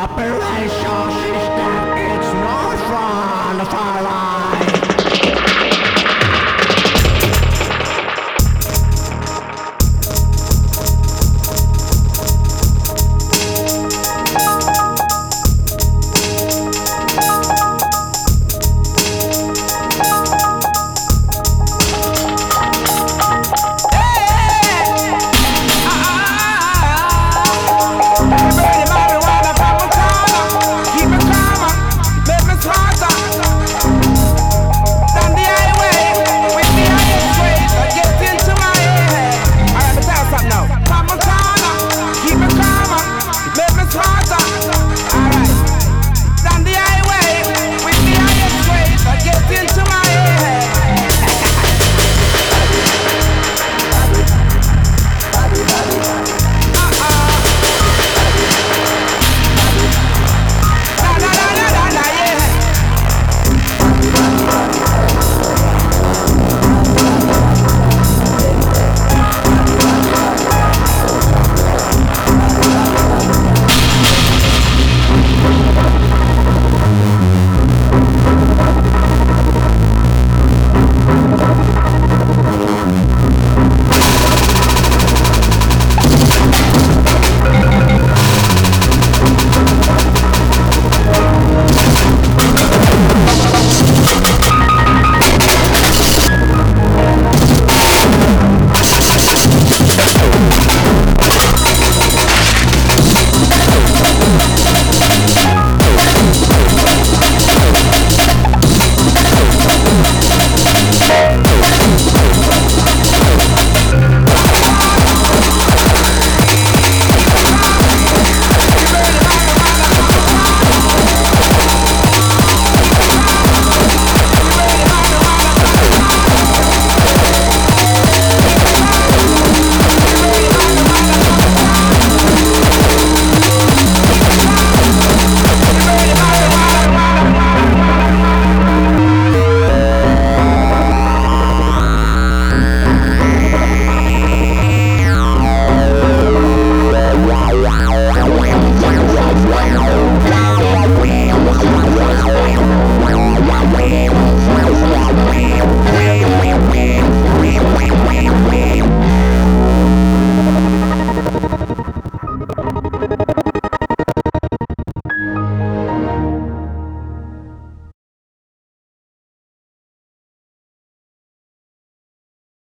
Operation